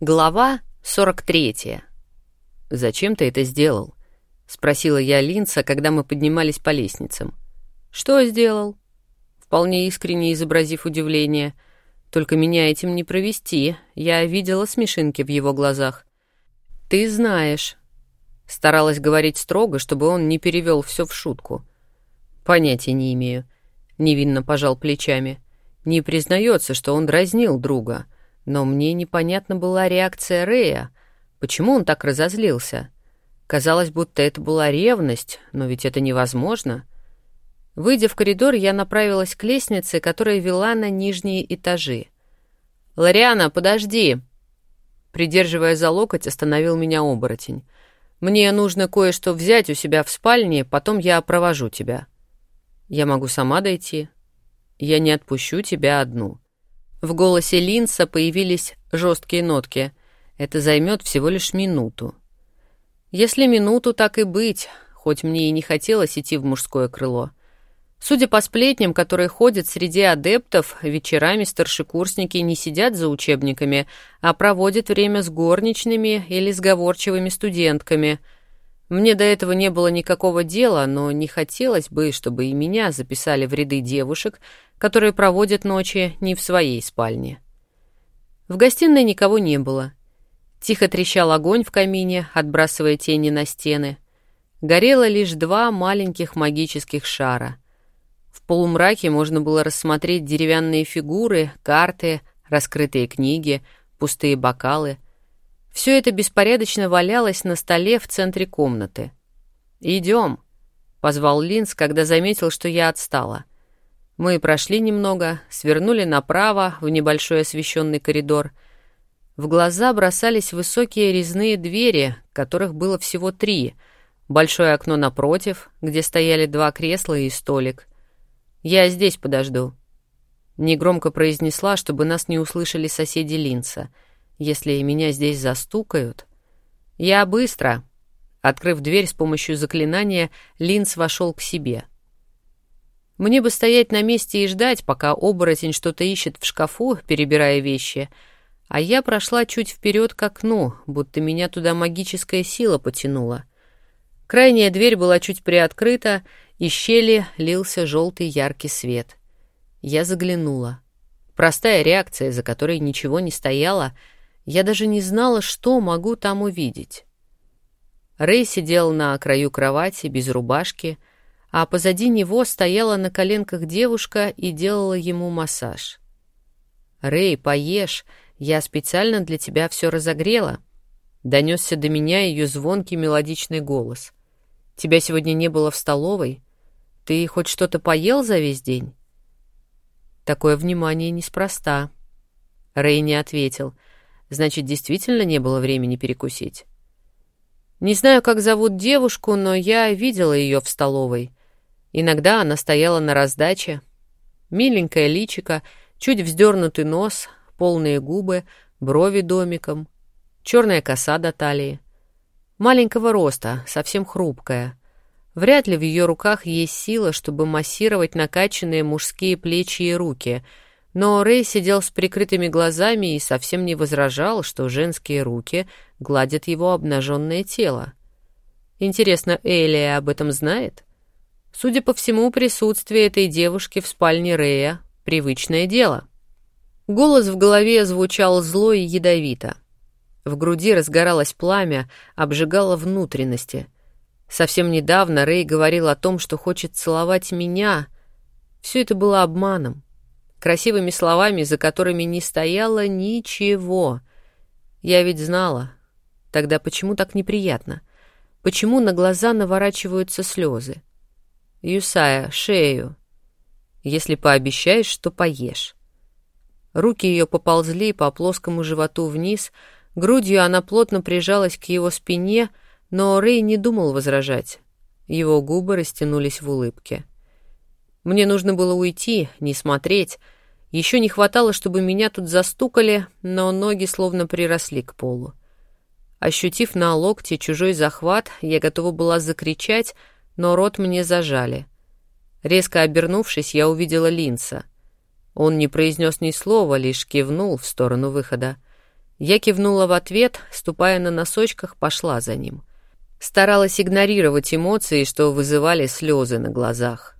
Глава 43. «Зачем ты это сделал?» — спросила я Линца, когда мы поднимались по лестницам. «Что сделал?» Вполне искренне изобразив удивление. «Только меня этим не провести. Я видела смешинки в его глазах». «Ты знаешь». Старалась говорить строго, чтобы он не перевел все в шутку. «Понятия не имею». Невинно пожал плечами. Не признается, что он дразнил друга — но мне непонятна была реакция Рэя. Почему он так разозлился? Казалось, будто это была ревность, но ведь это невозможно. Выйдя в коридор, я направилась к лестнице, которая вела на нижние этажи. «Лариана, подожди!» Придерживая за локоть, остановил меня оборотень. «Мне нужно кое-что взять у себя в спальне, потом я провожу тебя». «Я могу сама дойти. Я не отпущу тебя одну». В голосе Линса появились жесткие нотки. Это займет всего лишь минуту. Если минуту, так и быть, хоть мне и не хотелось идти в мужское крыло. Судя по сплетням, которые ходят среди адептов, вечерами старшекурсники не сидят за учебниками, а проводят время с горничными или сговорчивыми студентками. Мне до этого не было никакого дела, но не хотелось бы, чтобы и меня записали в ряды девушек, которые проводят ночи не в своей спальне. В гостиной никого не было. Тихо трещал огонь в камине, отбрасывая тени на стены. Горело лишь два маленьких магических шара. В полумраке можно было рассмотреть деревянные фигуры, карты, раскрытые книги, пустые бокалы. Все это беспорядочно валялось на столе в центре комнаты. «Идем», — позвал Линз, когда заметил, что я отстала — мы прошли немного, свернули направо в небольшой освещенный коридор. В глаза бросались высокие резные двери, которых было всего три. Большое окно напротив, где стояли два кресла и столик. «Я здесь подожду», — негромко произнесла, чтобы нас не услышали соседи Линца. «Если меня здесь застукают...» «Я быстро», Открыв дверь с помощью заклинания, Линц вошел к себе — мне бы стоять на месте и ждать, пока оборотень что-то ищет в шкафу, перебирая вещи, а я прошла чуть вперед к окну, будто меня туда магическая сила потянула. Крайняя дверь была чуть приоткрыта, из щели лился желтый яркий свет. Я заглянула. Простая реакция, за которой ничего не стояло, я даже не знала, что могу там увидеть. Рэй сидел на краю кровати без рубашки, а позади него стояла на коленках девушка и делала ему массаж. «Рэй, поешь, я специально для тебя все разогрела», — донесся до меня ее звонкий мелодичный голос. «Тебя сегодня не было в столовой? Ты хоть что-то поел за весь день?» Такое внимание неспроста. Рэй не ответил. Значит, действительно не было времени перекусить. Не знаю, как зовут девушку, но я видела ее в столовой. Иногда она стояла на раздаче. Миленькое личико, чуть вздернутый нос, полные губы, брови домиком, черная коса до талии. Маленького роста, совсем хрупкая. Вряд ли в ее руках есть сила, чтобы массировать накачанные мужские плечи и руки, но Рэй сидел с прикрытыми глазами и совсем не возражал, что женские руки гладят его обнаженное тело. Интересно, Элия об этом знает? Судя по всему, присутствие этой девушки в спальне Рея — привычное дело. Голос в голове звучал зло и ядовито. В груди разгоралось пламя, обжигало внутренности. Совсем недавно Рэй говорил о том, что хочет целовать меня. Все это было обманом, красивыми словами, за которыми не стояло ничего. Я ведь знала. Тогда почему так неприятно? Почему на глаза наворачиваются слезы? Юсая, шею. Если пообещаешь, что поешь. Руки ее поползли по плоскому животу вниз, грудью она плотно прижалась к его спине, но Рэй не думал возражать. Его губы растянулись в улыбке. Мне нужно было уйти, не смотреть. Еще не хватало, чтобы меня тут застукали, но ноги словно приросли к полу. Ощутив на локте чужой захват, я готова была закричать, но рот мне зажали. Резко обернувшись, я увидела Линса. Он не произнес ни слова, лишь кивнул в сторону выхода. Я кивнула в ответ, ступая на носочках, пошла за ним. Старалась игнорировать эмоции, что вызывали слезы на глазах.